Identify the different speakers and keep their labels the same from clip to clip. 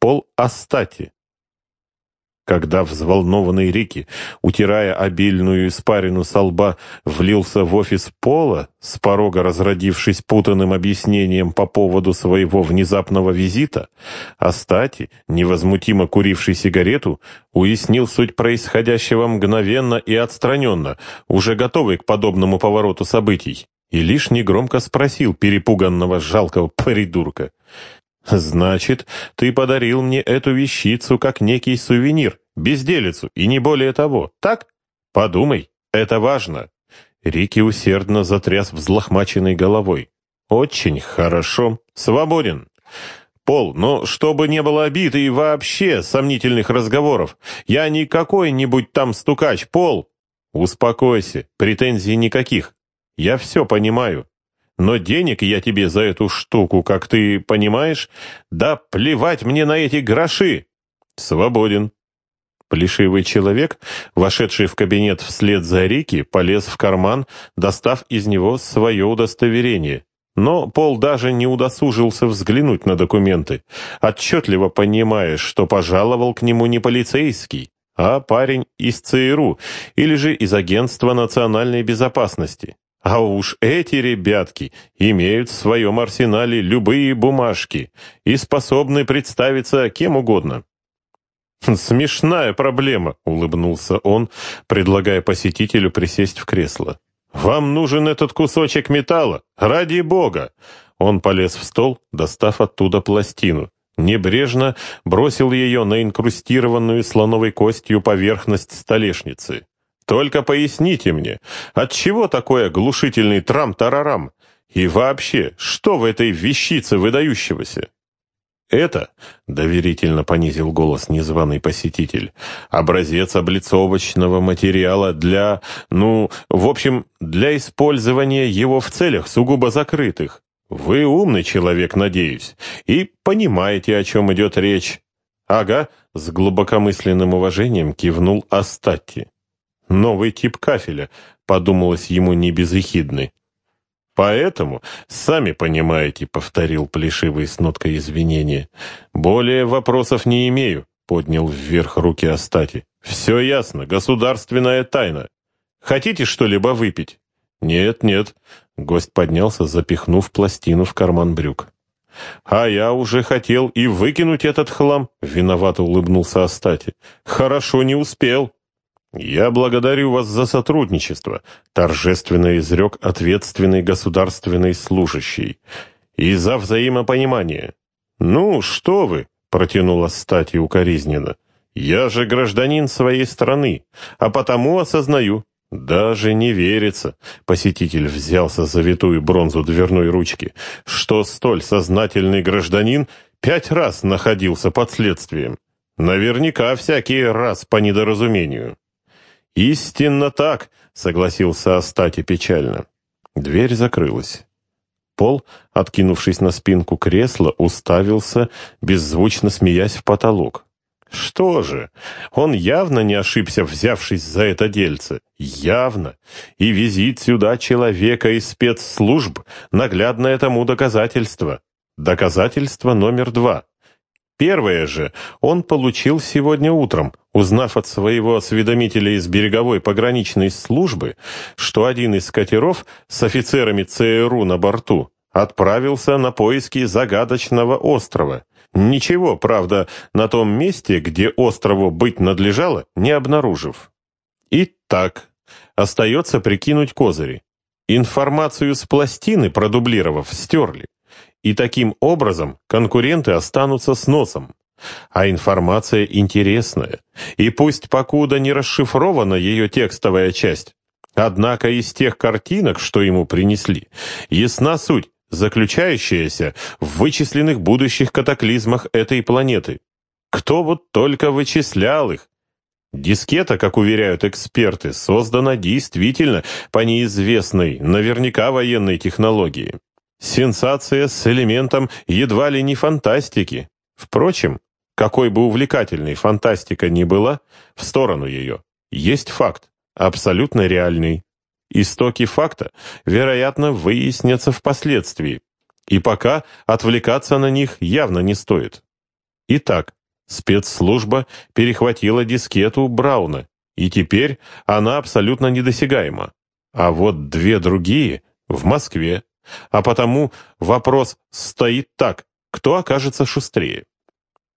Speaker 1: Пол Астати. Когда взволнованный Рики, утирая обильную испарину со лба, влился в офис Пола, с порога разродившись путанным объяснением по поводу своего внезапного визита, Астати, невозмутимо куривший сигарету, уяснил суть происходящего мгновенно и отстраненно, уже готовый к подобному повороту событий, и лишь негромко спросил перепуганного жалкого придурка — «Значит, ты подарил мне эту вещицу как некий сувенир, безделицу, и не более того, так? Подумай, это важно». Рики усердно затряс взлохмаченной головой. «Очень хорошо. Свободен. Пол, но чтобы не было обид и вообще сомнительных разговоров. Я не какой-нибудь там стукач, Пол. Успокойся, претензий никаких. Я все понимаю. Но денег я тебе за эту штуку, как ты понимаешь, да плевать мне на эти гроши. Свободен. Плешивый человек, вошедший в кабинет вслед за Рики, полез в карман, достав из него свое удостоверение. Но Пол даже не удосужился взглянуть на документы, отчетливо понимая, что пожаловал к нему не полицейский, а парень из ЦРУ или же из Агентства национальной безопасности. А уж эти ребятки имеют в своем арсенале любые бумажки и способны представиться кем угодно. «Смешная проблема», — улыбнулся он, предлагая посетителю присесть в кресло. «Вам нужен этот кусочек металла? Ради бога!» Он полез в стол, достав оттуда пластину. Небрежно бросил ее на инкрустированную слоновой костью поверхность столешницы. Только поясните мне, от чего такой оглушительный трам-тарарам? И вообще, что в этой вещице выдающегося? Это, доверительно понизил голос незваный посетитель, образец облицовочного материала для, ну, в общем, для использования его в целях сугубо закрытых. Вы умный человек, надеюсь, и понимаете, о чем идет речь. Ага, с глубокомысленным уважением кивнул Астатти. Новый тип кафеля, подумалось ему небезыхидный. «Поэтому, сами понимаете», — повторил Плешивый с ноткой извинения, «более вопросов не имею», — поднял вверх руки Астати. «Все ясно, государственная тайна. Хотите что-либо выпить?» «Нет, нет», — гость поднялся, запихнув пластину в карман брюк. «А я уже хотел и выкинуть этот хлам», — виновато улыбнулся Астати. «Хорошо не успел». «Я благодарю вас за сотрудничество», — торжественно изрек ответственный государственный служащий, «и за взаимопонимание». «Ну, что вы», — протянула стати укоризненно, «я же гражданин своей страны, а потому осознаю». «Даже не верится», — посетитель взялся за витую бронзу дверной ручки, «что столь сознательный гражданин пять раз находился под следствием. Наверняка всякий раз по недоразумению». «Истинно так», — согласился Астати печально. Дверь закрылась. Пол, откинувшись на спинку кресла, уставился, беззвучно смеясь в потолок. Что же, он явно не ошибся, взявшись за это дельце. Явно. И визит сюда человека из спецслужб — наглядное тому доказательство. Доказательство номер два. Первое же он получил сегодня утром, узнав от своего осведомителя из береговой пограничной службы, что один из катеров с офицерами ЦРУ на борту отправился на поиски загадочного острова. Ничего, правда, на том месте, где острову быть надлежало, не обнаружив. Итак, остается прикинуть козыри. Информацию с пластины, продублировав, стерли и таким образом конкуренты останутся с носом. А информация интересная, и пусть покуда не расшифрована ее текстовая часть, однако из тех картинок, что ему принесли, ясна суть, заключающаяся в вычисленных будущих катаклизмах этой планеты. Кто вот только вычислял их? Дискета, как уверяют эксперты, создана действительно по неизвестной, наверняка военной технологии. Сенсация с элементом едва ли не фантастики. Впрочем, какой бы увлекательной фантастика ни была, в сторону ее, есть факт, абсолютно реальный. Истоки факта, вероятно, выяснятся впоследствии, и пока отвлекаться на них явно не стоит. Итак, спецслужба перехватила дискету Брауна, и теперь она абсолютно недосягаема. А вот две другие в Москве. А потому вопрос стоит так, кто окажется шустрее.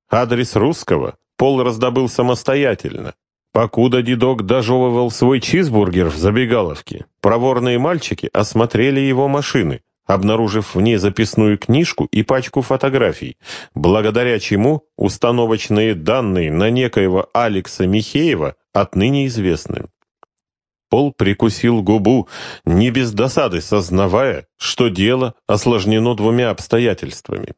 Speaker 1: Адрес русского Пол раздобыл самостоятельно. Покуда дедок дожевывал свой чизбургер в забегаловке, проворные мальчики осмотрели его машины, обнаружив в ней записную книжку и пачку фотографий, благодаря чему установочные данные на некоего Алекса Михеева отныне известны. Пол прикусил губу, не без досады сознавая, что дело осложнено двумя обстоятельствами.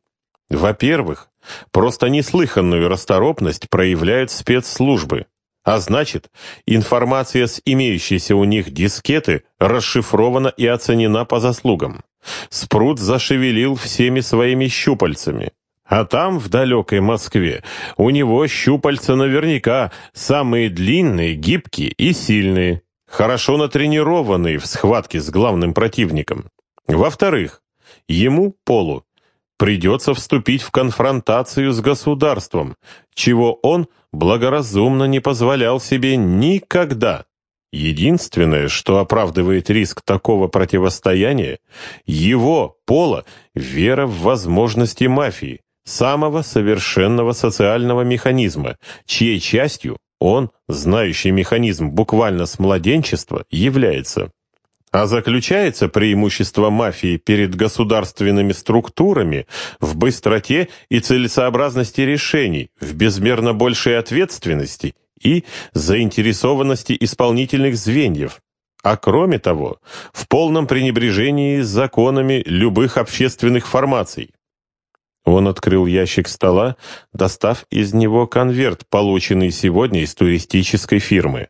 Speaker 1: Во-первых, просто неслыханную расторопность проявляют спецслужбы, а значит, информация с имеющейся у них дискеты расшифрована и оценена по заслугам. Спрут зашевелил всеми своими щупальцами. А там, в далекой Москве, у него щупальца наверняка самые длинные, гибкие и сильные, хорошо натренированные в схватке с главным противником. Во-вторых, ему, Полу, придется вступить в конфронтацию с государством, чего он благоразумно не позволял себе никогда. Единственное, что оправдывает риск такого противостояния, его, Пола, вера в возможности мафии, самого совершенного социального механизма, чьей частью он, знающий механизм буквально с младенчества, является. А заключается преимущество мафии перед государственными структурами в быстроте и целесообразности решений, в безмерно большей ответственности и заинтересованности исполнительных звеньев, а кроме того, в полном пренебрежении законами любых общественных формаций. Он открыл ящик стола, достав из него конверт, полученный сегодня из туристической фирмы.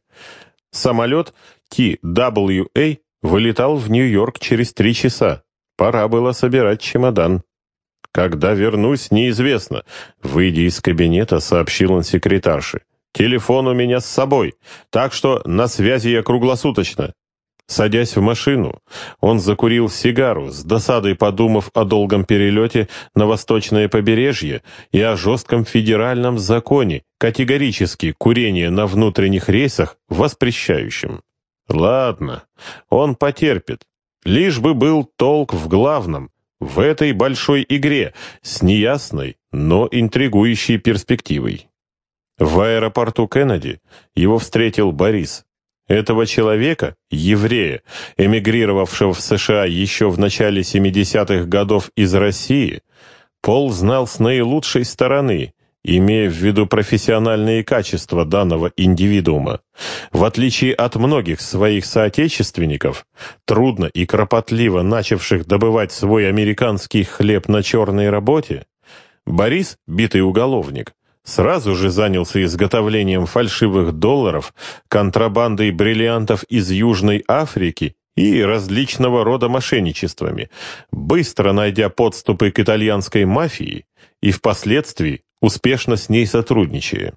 Speaker 1: Самолет TWA вылетал в Нью-Йорк через три часа. Пора было собирать чемодан. «Когда вернусь, неизвестно», — выйдя из кабинета, сообщил он секретарше. Телефон у меня с собой, так что на связи я круглосуточно. Садясь в машину, он закурил сигару, с досадой подумав о долгом перелете на восточное побережье и о жестком федеральном законе, категорически курение на внутренних рейсах воспрещающем. Ладно, он потерпит, лишь бы был толк в главном, в этой большой игре, с неясной, но интригующей перспективой. В аэропорту Кеннеди его встретил Борис. Этого человека, еврея, эмигрировавшего в США еще в начале 70-х годов из России, Пол знал с наилучшей стороны, имея в виду профессиональные качества данного индивидуума. В отличие от многих своих соотечественников, трудно и кропотливо начавших добывать свой американский хлеб на черной работе, Борис, битый уголовник, сразу же занялся изготовлением фальшивых долларов, контрабандой бриллиантов из Южной Африки и различного рода мошенничествами, быстро найдя подступы к итальянской мафии и впоследствии успешно с ней сотрудничая.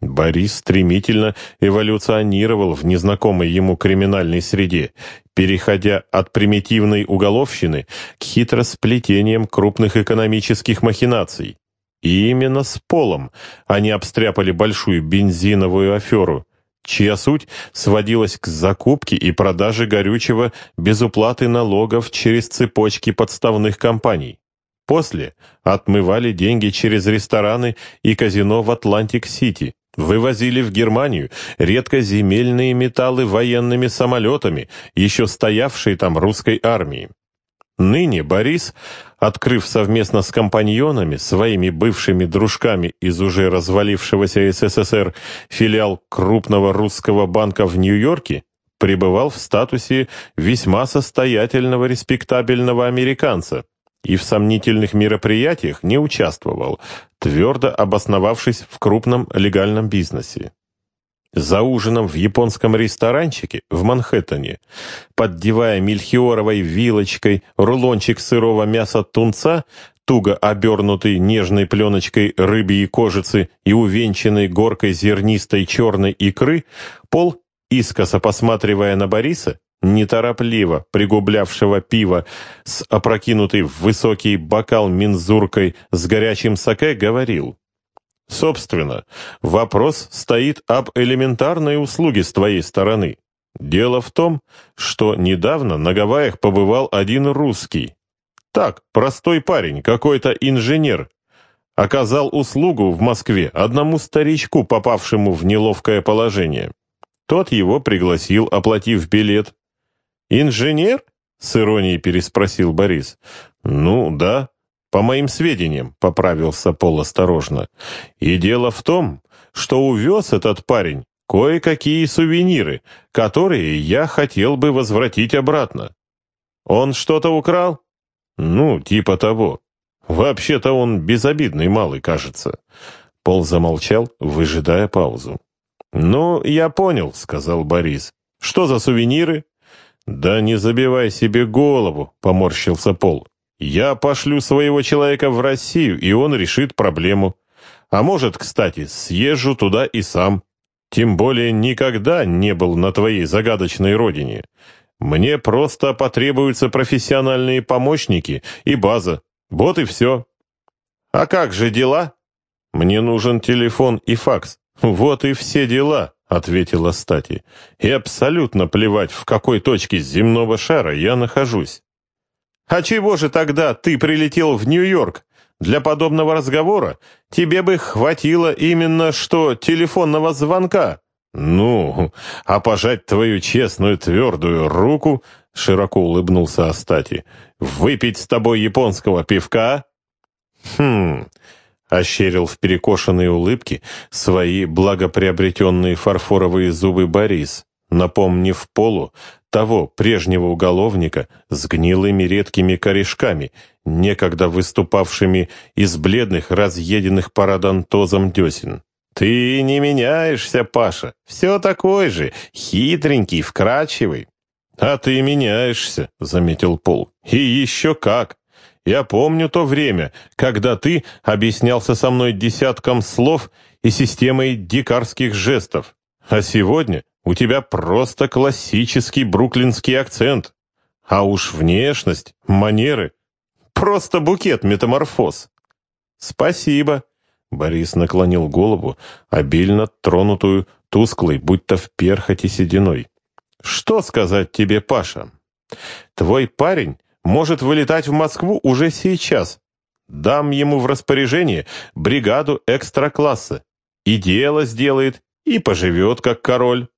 Speaker 1: Борис стремительно эволюционировал в незнакомой ему криминальной среде, переходя от примитивной уголовщины к хитросплетениям крупных экономических махинаций, и именно с полом они обстряпали большую бензиновую аферу, чья суть сводилась к закупке и продаже горючего без уплаты налогов через цепочки подставных компаний. После отмывали деньги через рестораны и казино в Атлантик-Сити, вывозили в Германию редкоземельные металлы военными самолетами, еще стоявшие там русской армии. Ныне Борис, открыв совместно с компаньонами, своими бывшими дружками из уже развалившегося СССР филиал крупного русского банка в Нью-Йорке, пребывал в статусе весьма состоятельного респектабельного американца и в сомнительных мероприятиях не участвовал, твердо обосновавшись в крупном легальном бизнесе. За ужином в японском ресторанчике в Манхэттене, поддевая мельхиоровой вилочкой рулончик сырого мяса тунца, туго обернутый нежной пленочкой рыбьей кожицы и увенчанной горкой зернистой черной икры, Пол, искоса посматривая на Бориса, неторопливо пригублявшего пива с опрокинутой в высокий бокал мензуркой с горячим саке, говорил — Собственно, вопрос стоит об элементарной услуге с твоей стороны. Дело в том, что недавно на Гавайях побывал один русский. Так, простой парень, какой-то инженер. Оказал услугу в Москве одному старичку, попавшему в неловкое положение. Тот его пригласил, оплатив билет. «Инженер?» — с иронией переспросил Борис. «Ну, да. По моим сведениям», — поправился Пол осторожно. «И дело в том, что увез этот парень кое-какие сувениры, которые я хотел бы возвратить обратно. Он что-то украл? Ну, типа того. Вообще-то он безобидный малый, кажется». Пол замолчал, выжидая паузу. «Ну, я понял», — сказал Борис. «Что за сувениры?» «Да не забивай себе голову», — поморщился Пол. Я пошлю своего человека в Россию, и он решит проблему. А может, кстати, съезжу туда и сам. Тем более никогда не был на твоей загадочной родине. Мне просто потребуются профессиональные помощники и база. Вот и все. А как же дела? Мне нужен телефон и факс. Вот и все дела, ответила Стати. И абсолютно плевать, в какой точке земного шара я нахожусь. А чего же тогда ты прилетел в Нью-Йорк? Для подобного разговора тебе бы хватило именно что телефонного звонка. Ну, а пожать твою честную твердую руку, широко улыбнулся Астати, выпить с тобой японского пивка? Хм, ощерил в перекошенные улыбки свои благоприобретенные фарфоровые зубы Борис, напомнив Полу того прежнего уголовника с гнилыми редкими корешками, некогда выступавшими из бледных, разъеденных парадонтозом десен. «Ты не меняешься, Паша, все такой же, хитренький, вкрадчивый». «А ты меняешься», — заметил Пол. «И еще как! Я помню то время, когда ты объяснялся со мной десятком слов и системой дикарских жестов. А сегодня у тебя просто классический бруклинский акцент. А уж внешность, манеры. Просто букет метаморфоз. Спасибо. Борис наклонил голову, обильно тронутую, тусклой, будто в перхоти сединой. Что сказать тебе, Паша? Твой парень может вылетать в Москву уже сейчас. Дам ему в распоряжение бригаду экстра-класса. И дело сделает, и поживет как король.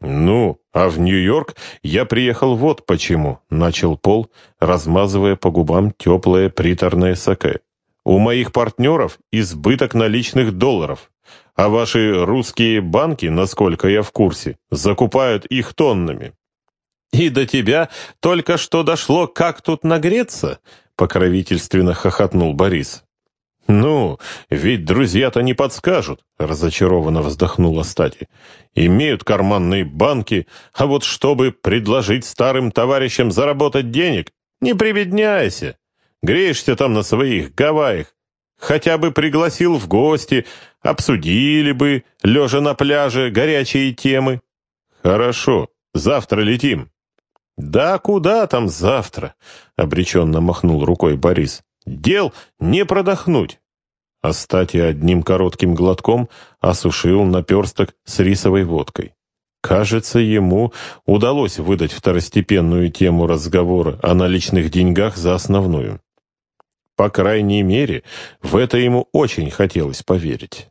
Speaker 1: «Ну, а в Нью-Йорк я приехал вот почему», — начал Пол, размазывая по губам теплое приторное саке. «У моих партнеров избыток наличных долларов, а ваши русские банки, насколько я в курсе, закупают их тоннами». «И до тебя только что дошло, как тут нагреться?» — покровительственно хохотнул Борис. «Ну, ведь друзья-то не подскажут», — разочарованно вздохнула Стати. «Имеют карманные банки, а вот чтобы предложить старым товарищам заработать денег, не прибедняйся. Греешься там на своих Гавайях. Хотя бы пригласил в гости, обсудили бы, лежа на пляже, горячие темы». «Хорошо, завтра летим». «Да куда там завтра?» — обреченно махнул рукой Борис. Дел не продохнуть. Астати одним коротким глотком осушил наперсток с рисовой водкой. Кажется, ему удалось выдать второстепенную тему разговора о наличных деньгах за основную. По крайней мере, в это ему очень хотелось поверить.